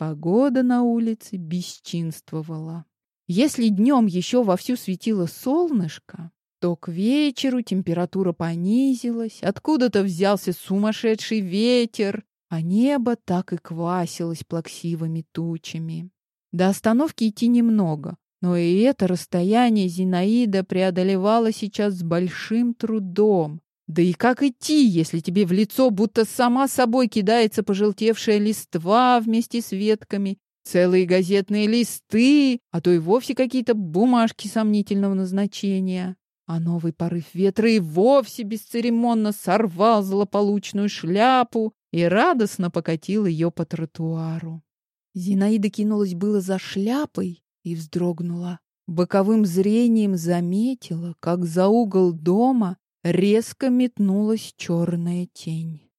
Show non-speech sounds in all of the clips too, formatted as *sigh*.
Погода на улице бесчинствовала. Если днем еще вовсю светило солнышко, то к вечеру температура понизилась, откуда-то взялся сумасшедший ветер, а небо так и квасилось плаксивыми тучами. До остановки идти немного, но и это расстояние Зинаида преодолевала сейчас с большим трудом. Да и как идти, если тебе в лицо будто сама собой кидается пожелтевшая листва вместе с ветками, целые газетные листы, а то и вовсе какие-то бумажки сомнительного назначения. А новый порыв ветра и вовсе бесцеремонно сорвал злополучную шляпу и радостно покатил ее по тротуару. Зинаида кинулась было за шляпой и вздрогнула. Боковым зрением заметила, как за угол дома резко метнулась черная тень.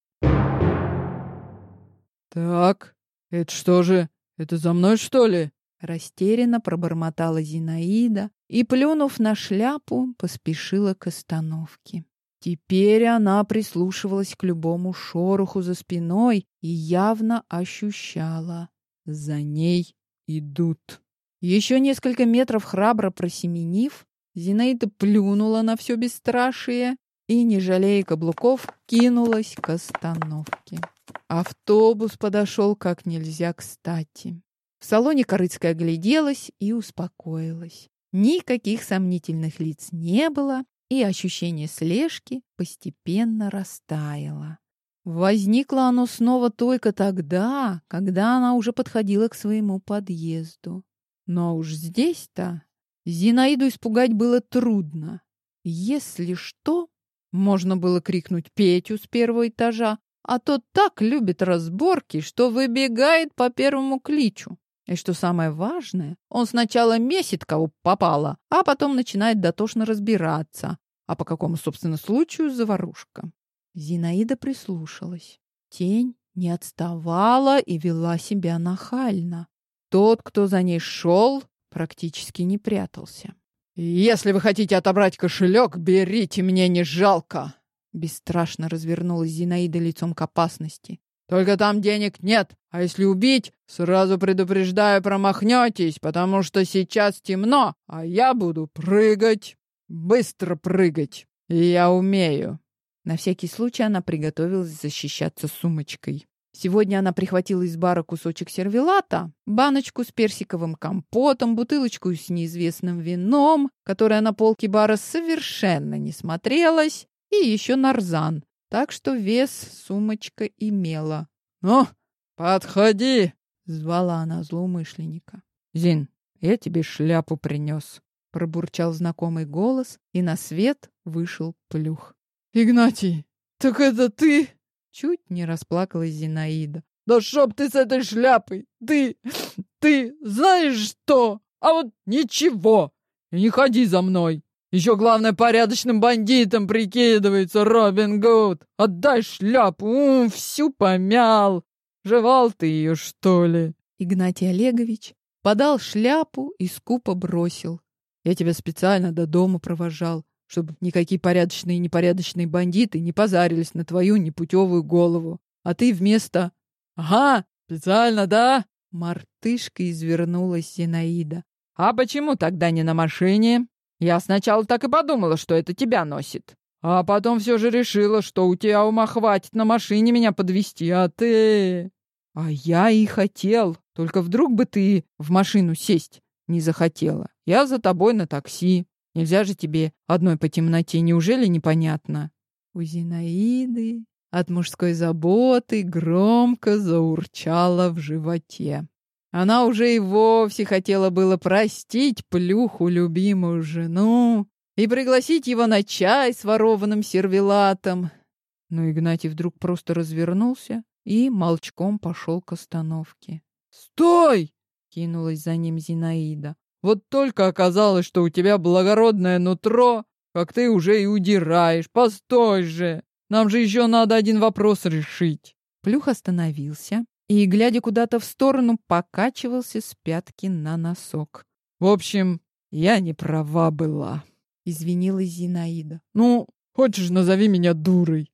«Так, это что же? Это за мной, что ли?» Растерянно пробормотала Зинаида и, плюнув на шляпу, поспешила к остановке. Теперь она прислушивалась к любому шороху за спиной и явно ощущала. За ней идут. Еще несколько метров храбро просеменив, Зинаида плюнула на все бесстрашие и, не жалея каблуков, кинулась к остановке. Автобус подошел как нельзя кстати. В салоне Корыцкая огляделась и успокоилась. Никаких сомнительных лиц не было, и ощущение слежки постепенно растаяло. Возникло оно снова только тогда, когда она уже подходила к своему подъезду. Но уж здесь-то Зинаиду испугать было трудно. Если что, можно было крикнуть Петю с первого этажа, а тот так любит разборки, что выбегает по первому кличу. И что самое важное, он сначала месит, кого попало, а потом начинает дотошно разбираться. А по какому, собственно, случаю заварушка? Зинаида прислушалась. Тень не отставала и вела себя нахально. Тот, кто за ней шел, практически не прятался. «Если вы хотите отобрать кошелек, берите, мне не жалко!» Бесстрашно развернулась Зинаида лицом к опасности. Только там денег нет. А если убить, сразу предупреждаю, промахнетесь, потому что сейчас темно, а я буду прыгать. Быстро прыгать. И я умею. На всякий случай она приготовилась защищаться сумочкой. Сегодня она прихватила из бара кусочек сервелата, баночку с персиковым компотом, бутылочку с неизвестным вином, которая на полке бара совершенно не смотрелась, и еще нарзан, так что вес сумочка имела. «Ну, подходи!» — звала она злоумышленника. «Зин, я тебе шляпу принес», — пробурчал знакомый голос, и на свет вышел плюх. «Игнатий, так это ты?» Чуть не расплакалась Зинаида. «Да чтоб ты с этой шляпой! Ты, ты знаешь что? А вот ничего! И не ходи за мной!» Еще, главное, порядочным бандитом прикидывается Робин Гуд. Отдай шляпу, ум, всю помял. Жевал ты ее, что ли?» Игнатий Олегович подал шляпу и скупо бросил. «Я тебя специально до дома провожал, чтобы никакие порядочные и непорядочные бандиты не позарились на твою непутевую голову. А ты вместо...» «Ага, специально, да?» Мартышка извернулась Зинаида. «А почему тогда не на машине?» Я сначала так и подумала, что это тебя носит. А потом все же решила, что у тебя ума хватит на машине меня подвести, а ты... А я и хотел. Только вдруг бы ты в машину сесть не захотела. Я за тобой на такси. Нельзя же тебе одной по темноте, неужели непонятно? У Зинаиды от мужской заботы громко заурчало в животе. Она уже и вовсе хотела было простить плюху любимую жену и пригласить его на чай с ворованным сервелатом. Но Игнатий вдруг просто развернулся и молчком пошел к остановке. «Стой!» — кинулась за ним Зинаида. «Вот только оказалось, что у тебя благородное нутро, как ты уже и удираешь. Постой же! Нам же еще надо один вопрос решить!» Плюх остановился, и, глядя куда-то в сторону, покачивался с пятки на носок. «В общем, я не права была», — извинилась Зинаида. «Ну, хочешь, назови меня дурой».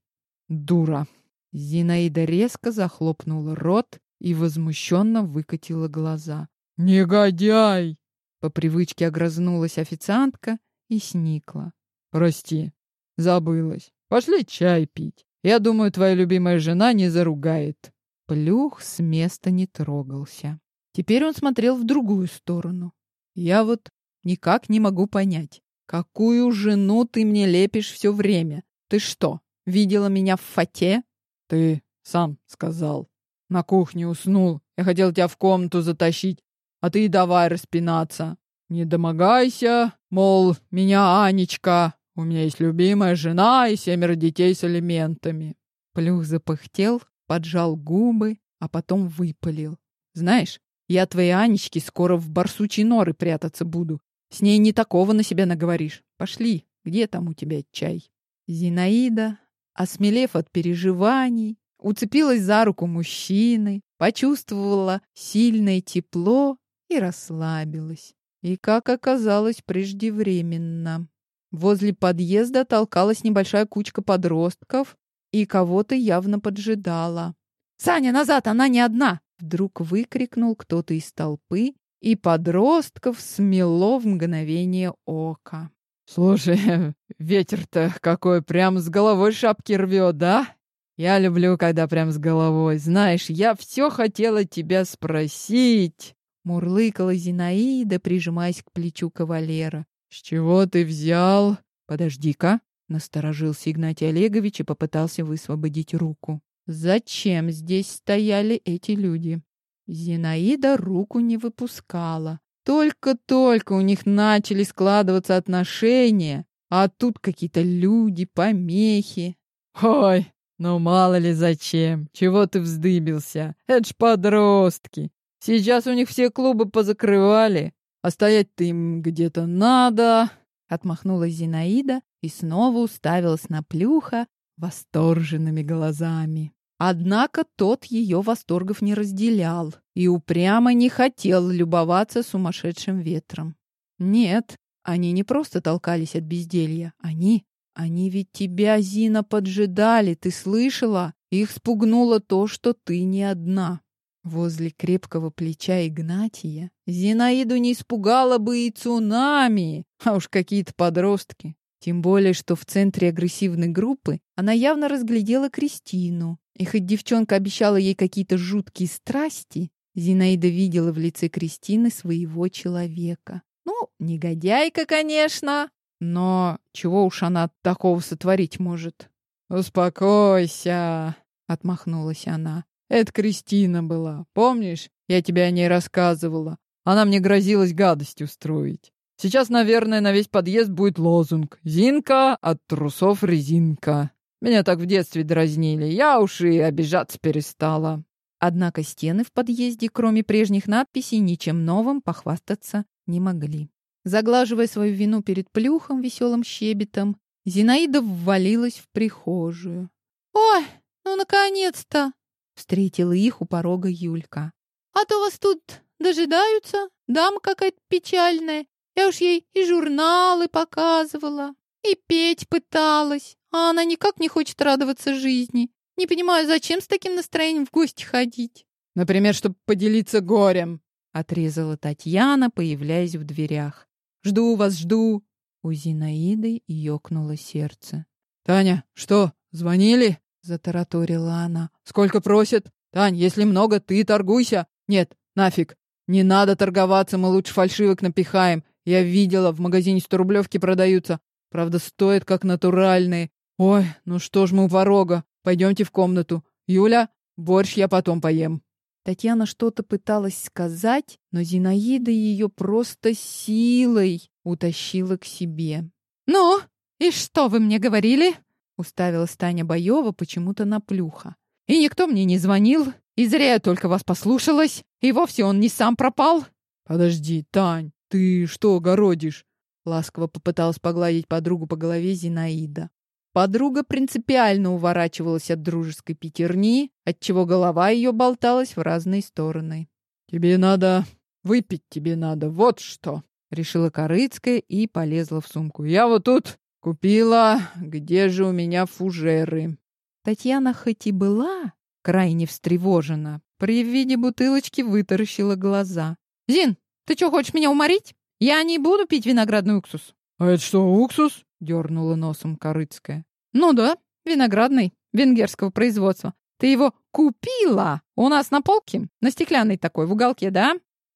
«Дура». Зинаида резко захлопнула рот и возмущенно выкатила глаза. «Негодяй!» По привычке огрызнулась официантка и сникла. «Прости, забылась. Пошли чай пить. Я думаю, твоя любимая жена не заругает». Плюх с места не трогался. Теперь он смотрел в другую сторону. Я вот никак не могу понять, какую жену ты мне лепишь все время? Ты что, видела меня в фате? Ты сам сказал. На кухне уснул. Я хотел тебя в комнату затащить, а ты давай распинаться. Не домогайся, мол, меня Анечка. У меня есть любимая жена и семеро детей с алиментами. Плюх запыхтел, поджал губы, а потом выпалил. Знаешь, я твоей Анечке скоро в барсучьи норы прятаться буду. С ней не такого на себя наговоришь. Пошли, где там у тебя чай? Зинаида, осмелев от переживаний, уцепилась за руку мужчины, почувствовала сильное тепло и расслабилась. И, как оказалось, преждевременно. Возле подъезда толкалась небольшая кучка подростков и кого-то явно поджидала. «Саня, назад! Она не одна!» Вдруг выкрикнул кто-то из толпы, и подростков смело в мгновение ока. «Слушай, ветер-то какой, прям с головой шапки рвет, да? Я люблю, когда прям с головой. Знаешь, я все хотела тебя спросить!» Мурлыкала Зинаида, прижимаясь к плечу кавалера. «С чего ты взял?» «Подожди-ка!» — насторожился Игнатий Олегович и попытался высвободить руку. «Зачем здесь стояли эти люди?» Зинаида руку не выпускала. Только-только у них начали складываться отношения, а тут какие-то люди, помехи. «Ой, ну мало ли зачем, чего ты вздыбился? Это ж подростки. Сейчас у них все клубы позакрывали, а стоять-то им где-то надо. Отмахнулась Зинаида и снова уставилась на Плюха восторженными глазами. Однако тот ее восторгов не разделял и упрямо не хотел любоваться сумасшедшим ветром. Нет, они не просто толкались от безделья. Они... Они ведь тебя, Зина, поджидали, ты слышала? Их спугнуло то, что ты не одна. Возле крепкого плеча Игнатия Зинаиду не испугало бы и цунами, а уж какие-то подростки. Тем более, что в центре агрессивной группы она явно разглядела Кристину. И хоть девчонка обещала ей какие-то жуткие страсти, Зинаида видела в лице Кристины своего человека. Ну, негодяйка, конечно, но чего уж она такого сотворить может? «Успокойся!» — отмахнулась она. Это Кристина была. Помнишь, я тебе о ней рассказывала? Она мне грозилась гадость устроить. Сейчас, наверное, на весь подъезд будет лозунг «Зинка от трусов резинка». Меня так в детстве дразнили, я уж и обижаться перестала. Однако стены в подъезде, кроме прежних надписей, ничем новым похвастаться не могли. Заглаживая свою вину перед плюхом веселым щебетом, Зинаида ввалилась в прихожую. «Ой, ну наконец-то!» Встретила их у порога Юлька. «А то вас тут дожидаются. Дама какая-то печальная. Я уж ей и журналы показывала, и петь пыталась, а она никак не хочет радоваться жизни. Не понимаю, зачем с таким настроением в гости ходить?» «Например, чтобы поделиться горем», — отрезала Татьяна, появляясь в дверях. «Жду вас, жду!» У Зинаиды ёкнуло сердце. «Таня, что, звонили?» Затараторила она. Сколько просят? Тань, если много, ты торгуйся. Нет, нафиг. Не надо торговаться, мы лучше фальшивок напихаем. Я видела, в магазине сто рублевки продаются. Правда, стоят как натуральные. Ой, ну что ж мы у порога. Пойдемте в комнату. Юля, борщ я потом поем. Татьяна что-то пыталась сказать, но Зинаида ее просто силой утащила к себе. «Ну, и что вы мне говорили?» Уставилась Таня Боева почему-то на плюха. «И никто мне не звонил, и зря я только вас послушалась, и вовсе он не сам пропал». «Подожди, Тань, ты что городишь?» Ласково попыталась погладить подругу по голове Зинаида. Подруга принципиально уворачивалась от дружеской пятерни, отчего голова ее болталась в разные стороны. «Тебе надо... выпить тебе надо, вот что!» Решила Корыцкая и полезла в сумку. «Я вот тут Купила, где же у меня фужеры? Татьяна хоть и была крайне встревожена. При виде бутылочки вытаращила глаза. «Зин, ты что, хочешь меня уморить? Я не буду пить виноградный уксус». «А это что, уксус?» — дернула носом Корыцкая. «Ну да, виноградный, венгерского производства. Ты его купила у нас на полке? На стеклянной такой, в уголке, да?»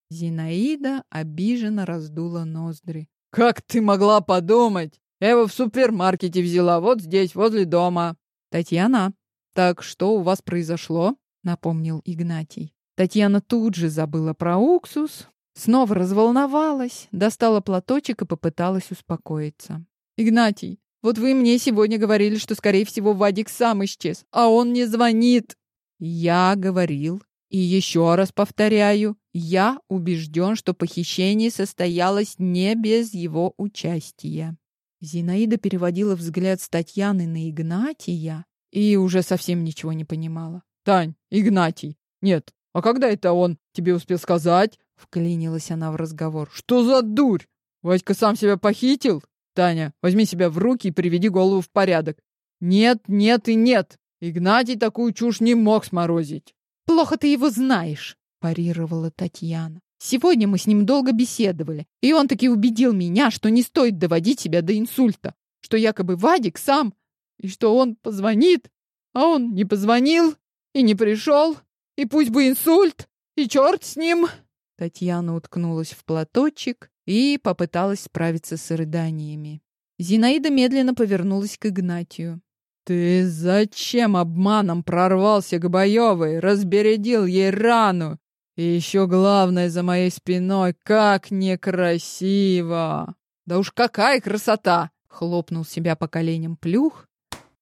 Зинаида обиженно раздула ноздри. «Как ты могла подумать? Я его в супермаркете взяла, вот здесь, возле дома». «Татьяна, так что у вас произошло?» — напомнил Игнатий. Татьяна тут же забыла про уксус, снова разволновалась, достала платочек и попыталась успокоиться. «Игнатий, вот вы мне сегодня говорили, что, скорее всего, Вадик сам исчез, а он не звонит». «Я говорил, и еще раз повторяю, я убежден, что похищение состоялось не без его участия». Зинаида переводила взгляд с Татьяны на Игнатия и уже совсем ничего не понимала. «Тань, Игнатий, нет, а когда это он тебе успел сказать?» Вклинилась она в разговор. «Что за дурь? Вадька сам себя похитил? Таня, возьми себя в руки и приведи голову в порядок. Нет, нет и нет. Игнатий такую чушь не мог сморозить». «Плохо ты его знаешь», — парировала Татьяна. «Сегодня мы с ним долго беседовали, и он таки убедил меня, что не стоит доводить себя до инсульта, что якобы Вадик сам, и что он позвонит, а он не позвонил и не пришел, и пусть бы инсульт, и черт с ним!» Татьяна уткнулась в платочек и попыталась справиться с рыданиями. Зинаида медленно повернулась к Игнатию. «Ты зачем обманом прорвался к Боевой, разбередил ей рану? И еще главное за моей спиной, как некрасиво!» «Да уж какая красота!» — хлопнул себя по коленям плюх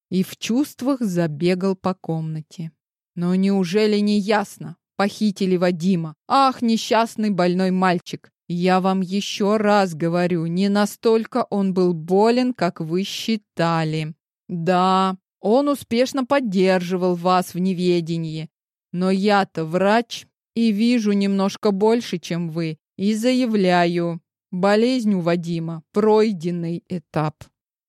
и в чувствах забегал по комнате. «Но неужели не ясно? Похитили Вадима. Ах, несчастный больной мальчик! Я вам еще раз говорю, не настолько он был болен, как вы считали. Да, он успешно поддерживал вас в неведении. Но я-то врач и вижу немножко больше, чем вы, и заявляю, болезнь у Вадима – пройденный этап.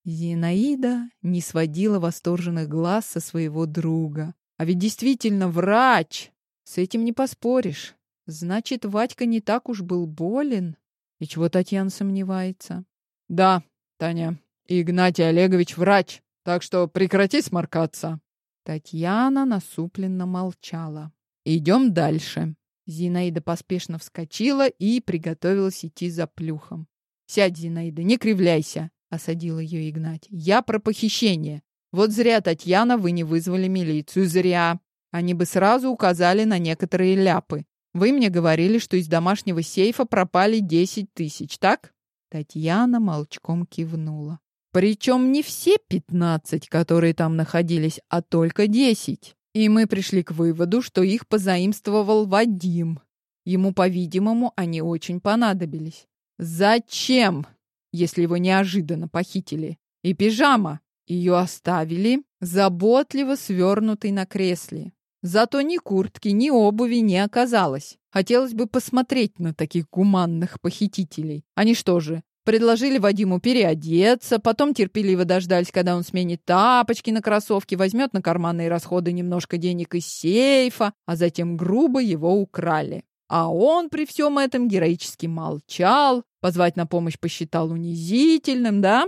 Зинаида не сводила восторженных глаз со своего друга. А ведь действительно врач! С этим не поспоришь. Значит, Вадька не так уж был болен. И чего Татьяна сомневается? Да, Таня, Игнатий Олегович врач. Так что прекрати сморкаться. Татьяна насупленно молчала. Идем дальше. Зинаида поспешно вскочила и приготовилась идти за плюхом. «Сядь, Зинаида, не кривляйся!» — осадил ее Игнатий. «Я про похищение. Вот зря, Татьяна, вы не вызвали милицию. Зря. Они бы сразу указали на некоторые ляпы. Вы мне говорили, что из домашнего сейфа пропали десять тысяч, так?» Татьяна молчком кивнула. Причем не все пятнадцать, которые там находились, а только десять. И мы пришли к выводу, что их позаимствовал Вадим. Ему, по-видимому, они очень понадобились. Зачем, если его неожиданно похитили? И пижама. Ее оставили, заботливо свернутой на кресле. Зато ни куртки, ни обуви не оказалось. Хотелось бы посмотреть на таких гуманных похитителей. Они что же, Предложили Вадиму переодеться, потом терпеливо дождались, когда он сменит тапочки на кроссовки, возьмет на карманные расходы немножко денег из сейфа, а затем грубо его украли. А он при всем этом героически молчал, позвать на помощь посчитал унизительным, да?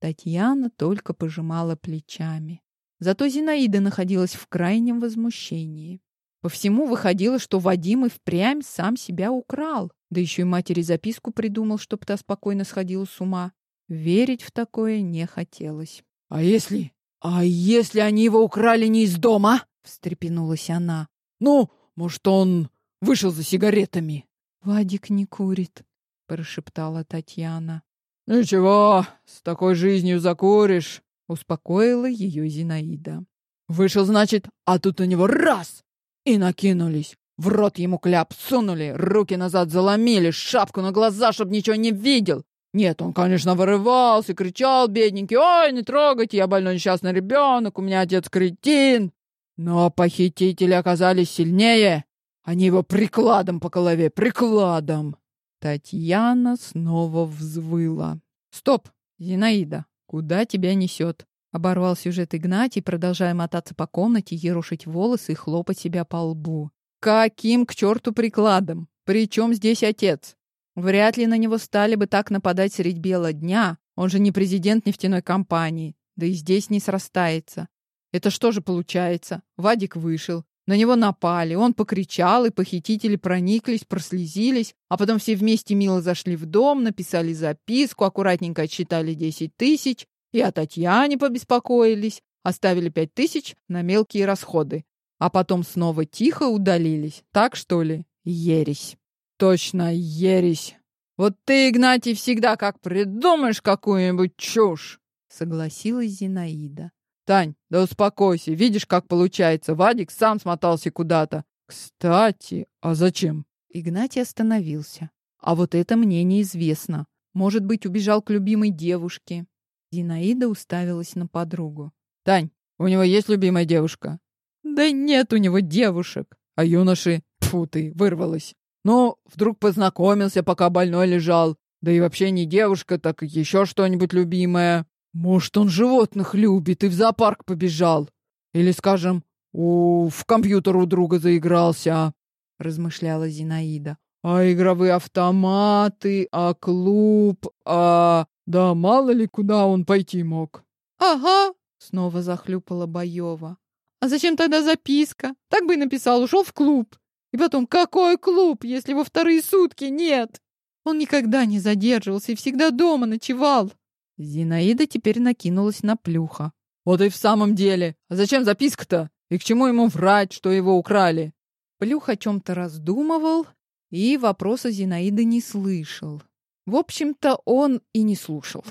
Татьяна только пожимала плечами. Зато Зинаида находилась в крайнем возмущении. По всему выходило, что Вадим и впрямь сам себя украл. Да еще и матери записку придумал, чтоб та спокойно сходила с ума. Верить в такое не хотелось. «А если... А если они его украли не из дома?» — встрепенулась она. «Ну, может, он вышел за сигаретами?» «Вадик не курит», — прошептала Татьяна. «Ничего, с такой жизнью закуришь», — успокоила ее Зинаида. «Вышел, значит, а тут на него раз!» И накинулись. В рот ему кляп сунули, руки назад заломили, шапку на глаза, чтоб ничего не видел. Нет, он, конечно, вырывался, кричал, бедненький, «Ой, не трогайте, я больной несчастный ребенок, у меня отец кретин!» Но похитители оказались сильнее. Они его прикладом по голове, прикладом. Татьяна снова взвыла. «Стоп, Зинаида, куда тебя несет? Оборвал сюжет Игнатий, продолжая мотаться по комнате, ерошить волосы и хлопать себя по лбу. Каким к черту прикладом? Причем здесь отец? Вряд ли на него стали бы так нападать средь бела дня. Он же не президент нефтяной компании. Да и здесь не срастается. Это что же получается? Вадик вышел, на него напали, он покричал, и похитители прониклись, прослезились, а потом все вместе мило зашли в дом, написали записку, аккуратненько отсчитали 10 тысяч, и о Татьяне побеспокоились, оставили пять тысяч на мелкие расходы. А потом снова тихо удалились. Так что ли? Ересь. Точно, ересь. Вот ты, Игнатий, всегда как придумаешь какую-нибудь чушь, согласилась Зинаида. Тань, да успокойся, видишь, как получается. Вадик сам смотался куда-то. Кстати, а зачем? Игнатий остановился. А вот это мне неизвестно. Может быть, убежал к любимой девушке. Зинаида уставилась на подругу. Тань, у него есть любимая девушка? Да нет у него девушек. А юноши? Фу ты, вырвалась. Ну, вдруг познакомился, пока больной лежал. Да и вообще не девушка, так еще что-нибудь любимое. Может, он животных любит и в зоопарк побежал. Или, скажем, у... в компьютер у друга заигрался, — размышляла Зинаида. А игровые автоматы, а клуб, а... Да мало ли, куда он пойти мог. Ага, снова захлюпала Боева. А зачем тогда записка? Так бы и написал, ушел в клуб. И потом, какой клуб, если во вторые сутки нет? Он никогда не задерживался и всегда дома ночевал. Зинаида теперь накинулась на Плюха. «Вот и в самом деле! А зачем записка-то? И к чему ему врать, что его украли?» Плюх о чем-то раздумывал и вопроса Зинаиды не слышал. В общем-то, он и не слушал.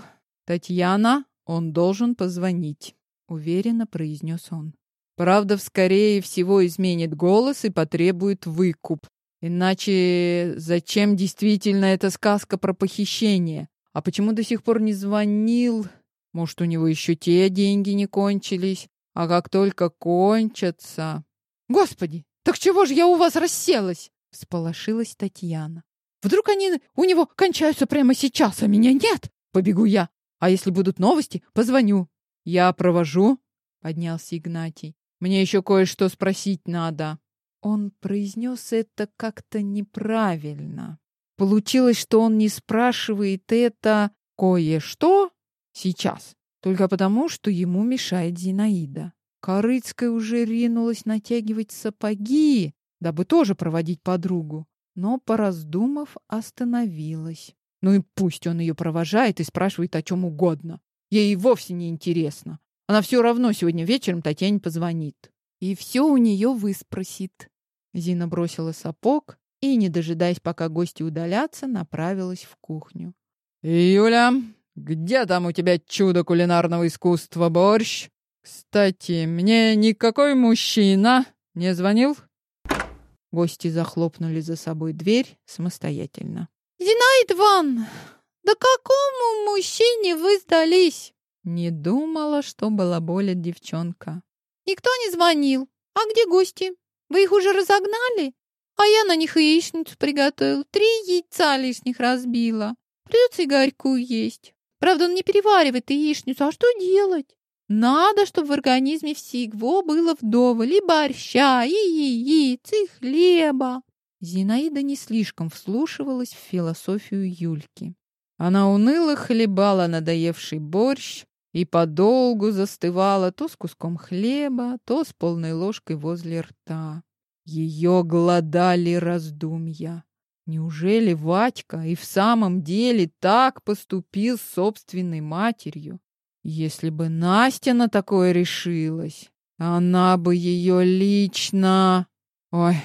«Татьяна, он должен позвонить», — уверенно произнес он. «Правда, скорее всего, изменит голос и потребует выкуп. Иначе зачем действительно эта сказка про похищение? А почему до сих пор не звонил? Может, у него еще те деньги не кончились? А как только кончатся... Господи, так чего же я у вас расселась? Всполошилась Татьяна. Вдруг они у него кончаются прямо сейчас, а меня нет? Побегу я. А если будут новости, позвоню. Я провожу, поднялся Игнатий. Мне еще кое-что спросить надо. Он произнес это как-то неправильно. Получилось, что он не спрашивает это кое-что сейчас, только потому, что ему мешает Зинаида. Корыцкая уже ринулась натягивать сапоги, дабы тоже проводить подругу, но, пораздумав, остановилась. Ну и пусть он ее провожает и спрашивает о чем угодно. Ей вовсе не интересно. Она все равно сегодня вечером Татьяне позвонит. И все у нее выспросит. Зина бросила сапог и, не дожидаясь, пока гости удалятся, направилась в кухню. «Юля, где там у тебя чудо кулинарного искусства, борщ? Кстати, мне никакой мужчина не звонил?» Гости захлопнули за собой дверь самостоятельно. «Зинаид Ивановна, да какому мужчине вы сдались?» Не думала, что балаболит девчонка. «Никто не звонил. А где гости? Вы их уже разогнали? А я на них яичницу приготовил, три яйца лишних разбила. Придется Игорьку есть. Правда, он не переваривает яичницу, а что делать? Надо, чтобы в организме всего было вдоволь и борща, и яиц, и хлеба. Зинаида не слишком вслушивалась в философию Юльки. Она уныло хлебала надоевший борщ и подолгу застывала то с куском хлеба, то с полной ложкой возле рта. Ее глодали раздумья. Неужели Ватька и в самом деле так поступил с собственной матерью? Если бы Настя на такое решилась, она бы ее лично... Ой,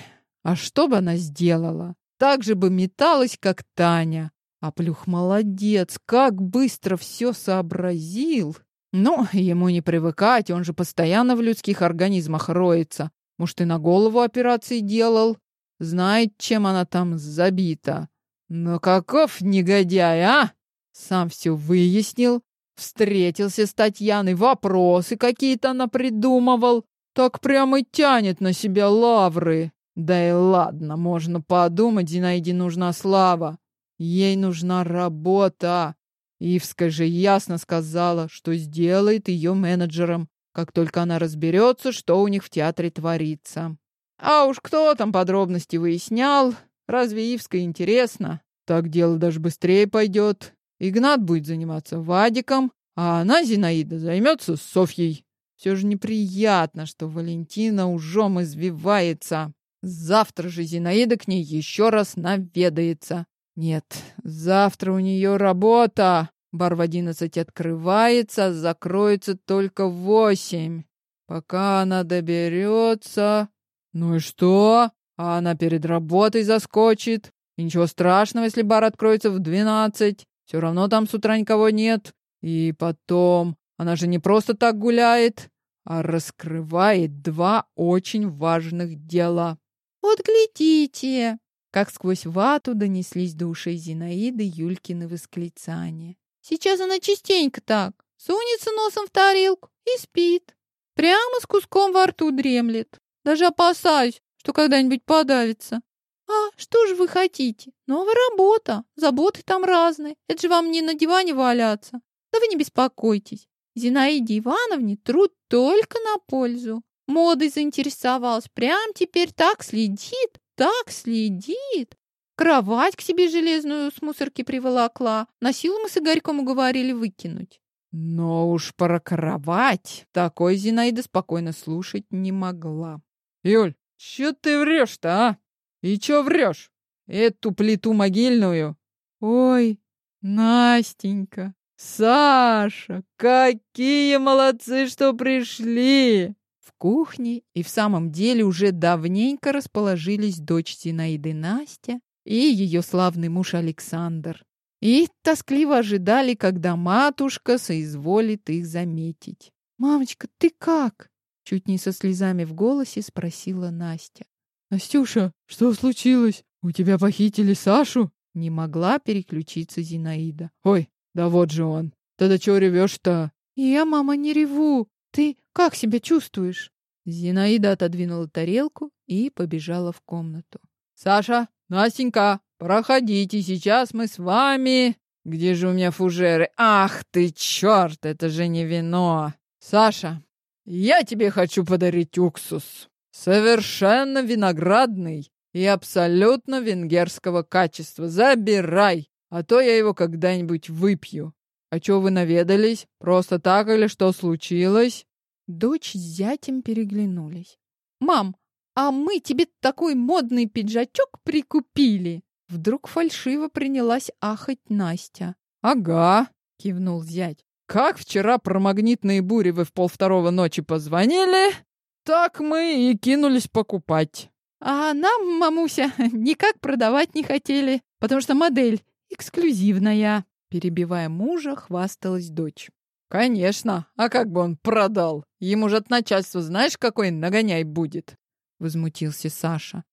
а что бы она сделала? Так же бы металась, как Таня. А Плюх молодец, как быстро все сообразил. Но ему не привыкать, он же постоянно в людских организмах роется. Может, и на голову операции делал. Знает, чем она там забита. Но каков негодяй, а? Сам все выяснил. Встретился с Татьяной, вопросы какие-то она придумывал. Так прямо и тянет на себя лавры. Да и ладно, можно подумать, Зинаиде нужна слава. Ей нужна работа. Ивская же ясно сказала, что сделает ее менеджером, как только она разберется, что у них в театре творится. А уж кто там подробности выяснял, разве Ивская интересно? Так дело даже быстрее пойдет. Игнат будет заниматься Вадиком, а она, Зинаида, займется Софьей. Все же неприятно, что Валентина ужом извивается. Завтра же Зинаида к ней еще раз наведается. Нет, завтра у нее работа. Бар в одиннадцать открывается, закроется только в восемь. Пока она доберется... Ну и что? А она перед работой заскочит. И ничего страшного, если бар откроется в двенадцать. Все равно там с утра никого нет. И потом, она же не просто так гуляет, а раскрывает два очень важных дела. Вот глядите, как сквозь вату донеслись до ушей Зинаиды Юлькины восклицания. Сейчас она частенько так, сунется носом в тарелку и спит. Прямо с куском во рту дремлет. Даже опасаюсь, что когда-нибудь подавится. А что же вы хотите? Новая работа. Заботы там разные. Это же вам не на диване валяться. Да вы не беспокойтесь. Зинаиде Ивановне труд только на пользу. Модой заинтересовалась. Прям теперь так следит, так следит. Кровать к себе железную с мусорки приволокла. На силу мы с Игорьком уговорили выкинуть. Но уж про кровать такой Зинаида спокойно слушать не могла. Юль, чё ты врешь-то, а? И чё врешь? Эту плиту могильную? Ой, Настенька, Саша, какие молодцы, что пришли! В кухне и в самом деле уже давненько расположились дочь Зинаиды Настя и ее славный муж Александр. И тоскливо ожидали, когда матушка соизволит их заметить. «Мамочка, ты как?» Чуть не со слезами в голосе спросила Настя. «Настюша, что случилось? У тебя похитили Сашу?» Не могла переключиться Зинаида. «Ой, да вот же он. Тогда чего ревешь-то? Я, мама, не реву. Ты как себя чувствуешь? Зинаида отодвинула тарелку и побежала в комнату. Саша, Настенька, проходите, сейчас мы с вами. Где же у меня фужеры? Ах ты, черт, это же не вино. Саша, я тебе хочу подарить уксус. Совершенно виноградный и абсолютно венгерского качества. Забирай а то я его когда-нибудь выпью. А чё вы наведались? Просто так или что случилось?» Дочь с зятем переглянулись. «Мам, а мы тебе такой модный пиджачок прикупили!» Вдруг фальшиво принялась ахать Настя. «Ага», — кивнул зять. «Как вчера про магнитные бури вы в полвторого ночи позвонили, так мы и кинулись покупать». «А нам, мамуся, *laughs* никак продавать не хотели, потому что модель эксклюзивная!» Перебивая мужа, хвасталась дочь. «Конечно! А как бы он продал? Ему же от начальства знаешь, какой нагоняй будет?» Возмутился Саша.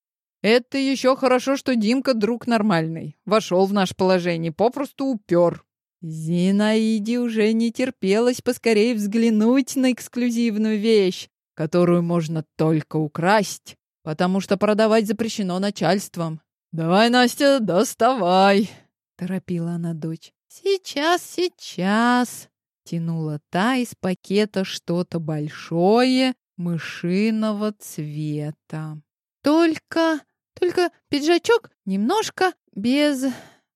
«Это еще хорошо, что Димка друг нормальный. Вошел в наше положение, попросту упер». Зинаиде уже не терпелось поскорее взглянуть на эксклюзивную вещь, которую можно только украсть, потому что продавать запрещено начальством. «Давай, Настя, доставай!» — торопила она дочь. «Сейчас, сейчас!» — тянула та из пакета что-то большое, мышиного цвета. «Только, только пиджачок немножко без...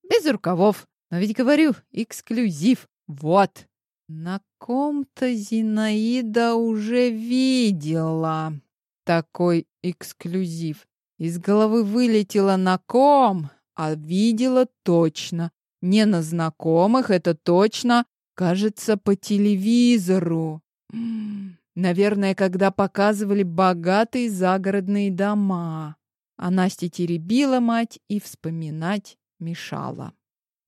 без рукавов. Но ведь говорю, эксклюзив. Вот!» На ком-то Зинаида уже видела такой эксклюзив. Из головы вылетела на ком, а видела точно. Не на знакомых, это точно. Кажется, по телевизору. Наверное, когда показывали богатые загородные дома. А Настя теребила мать и вспоминать мешала.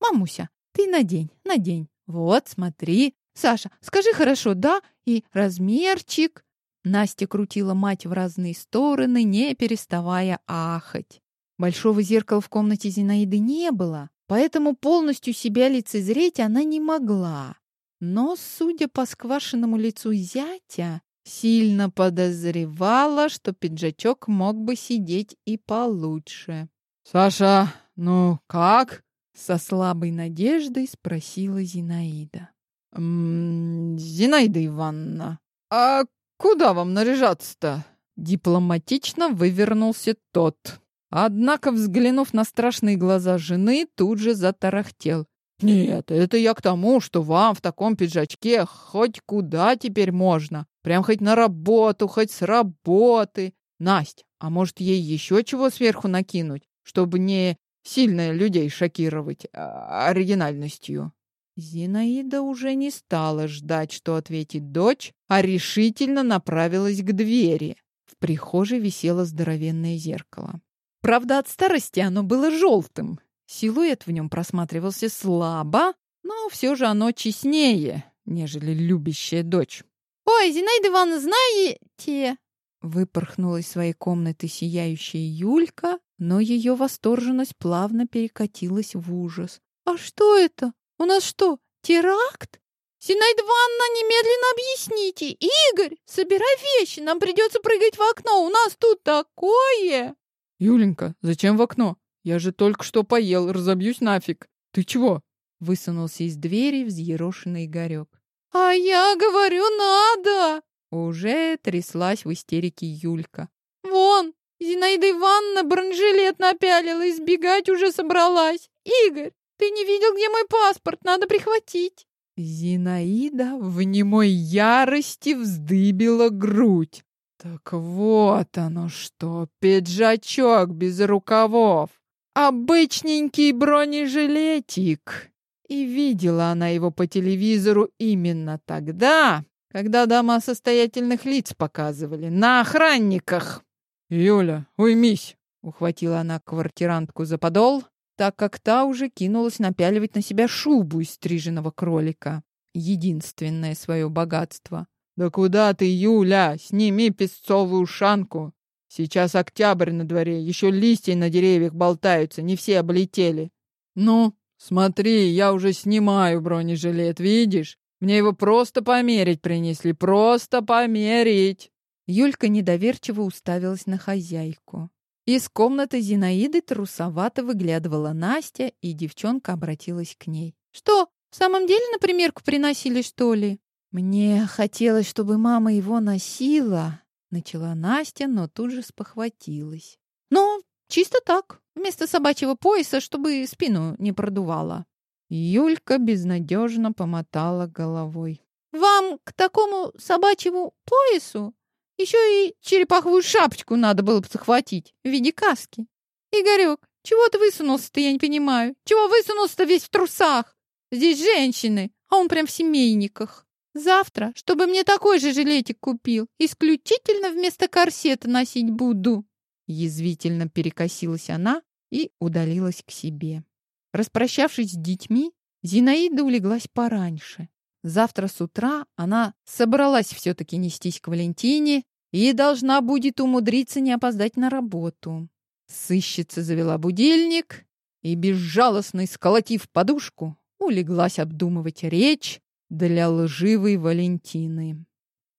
«Мамуся, ты надень, надень. Вот, смотри. Саша, скажи хорошо, да? И размерчик». Настя крутила мать в разные стороны, не переставая ахать. Большого зеркала в комнате Зинаиды не было, поэтому полностью себя лицезреть она не могла. Но, судя по сквашенному лицу зятя, сильно подозревала, что пиджачок мог бы сидеть и получше. «Саша, ну как?» Со слабой надеждой спросила Зинаида. «М -м, «Зинаида Ивановна, а куда вам наряжаться-то?» Дипломатично вывернулся тот. Однако, взглянув на страшные глаза жены, тут же затарахтел. «Нет, это я к тому, что вам в таком пиджачке хоть куда теперь можно. Прям хоть на работу, хоть с работы. Насть, а может ей еще чего сверху накинуть, чтобы не сильно людей шокировать а оригинальностью?» Зинаида уже не стала ждать, что ответит дочь, а решительно направилась к двери. В прихожей висело здоровенное зеркало. Правда, от старости оно было желтым. Силуэт в нем просматривался слабо, но все же оно честнее, нежели любящая дочь. «Ой, Зинаида Ивановна, знаете...» Выпорхнула из своей комнаты сияющая Юлька, но ее восторженность плавно перекатилась в ужас. «А что это? У нас что, теракт? Зинаида Ивановна, немедленно объясните! Игорь, собирай вещи, нам придется прыгать в окно, у нас тут такое!» «Юленька, зачем в окно? Я же только что поел, разобьюсь нафиг. Ты чего?» Высунулся из двери взъерошенный Игорек. «А я говорю, надо!» Уже тряслась в истерике Юлька. «Вон, Зинаида Ивановна бронежилет напялила и сбегать уже собралась. Игорь, ты не видел, где мой паспорт? Надо прихватить!» Зинаида в немой ярости вздыбила грудь. Так вот оно что, пиджачок без рукавов. Обычненький бронежилетик. И видела она его по телевизору именно тогда, когда дома состоятельных лиц показывали, на охранниках. «Юля, уймись!» — ухватила она квартирантку за подол, так как та уже кинулась напяливать на себя шубу из стриженного кролика. Единственное свое богатство. «Да куда ты, Юля? Сними песцовую шанку. Сейчас октябрь на дворе, еще листья на деревьях болтаются, не все облетели. Ну, смотри, я уже снимаю бронежилет, видишь? Мне его просто померить принесли, просто померить!» Юлька недоверчиво уставилась на хозяйку. Из комнаты Зинаиды трусовато выглядывала Настя, и девчонка обратилась к ней. «Что, в самом деле на примерку приносили, что ли?» «Мне хотелось, чтобы мама его носила», — начала Настя, но тут же спохватилась. «Ну, чисто так, вместо собачьего пояса, чтобы спину не продувало». Юлька безнадежно помотала головой. «Вам к такому собачьему поясу еще и черепаховую шапочку надо было бы захватить в виде каски. Игорек, чего ты высунулся-то, я не понимаю? Чего высунулся-то весь в трусах? Здесь женщины, а он прям в семейниках». Завтра, чтобы мне такой же жилетик купил, исключительно вместо корсета носить буду. Язвительно перекосилась она и удалилась к себе. Распрощавшись с детьми, Зинаида улеглась пораньше. Завтра с утра она собралась все-таки нестись к Валентине и должна будет умудриться не опоздать на работу. Сыщица завела будильник и, безжалостно сколотив подушку, улеглась обдумывать речь, для лживой Валентины.